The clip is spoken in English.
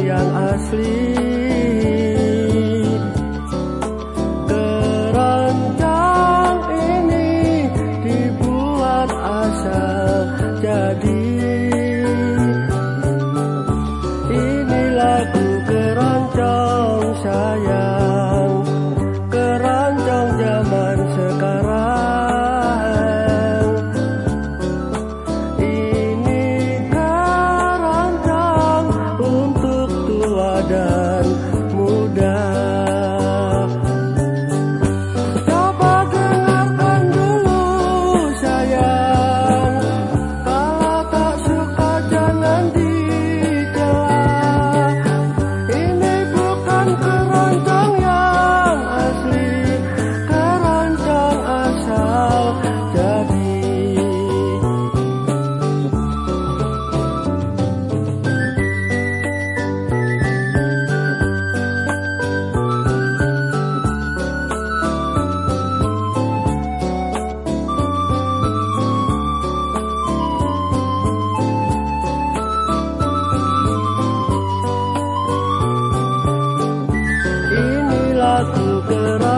yang asli satu kerana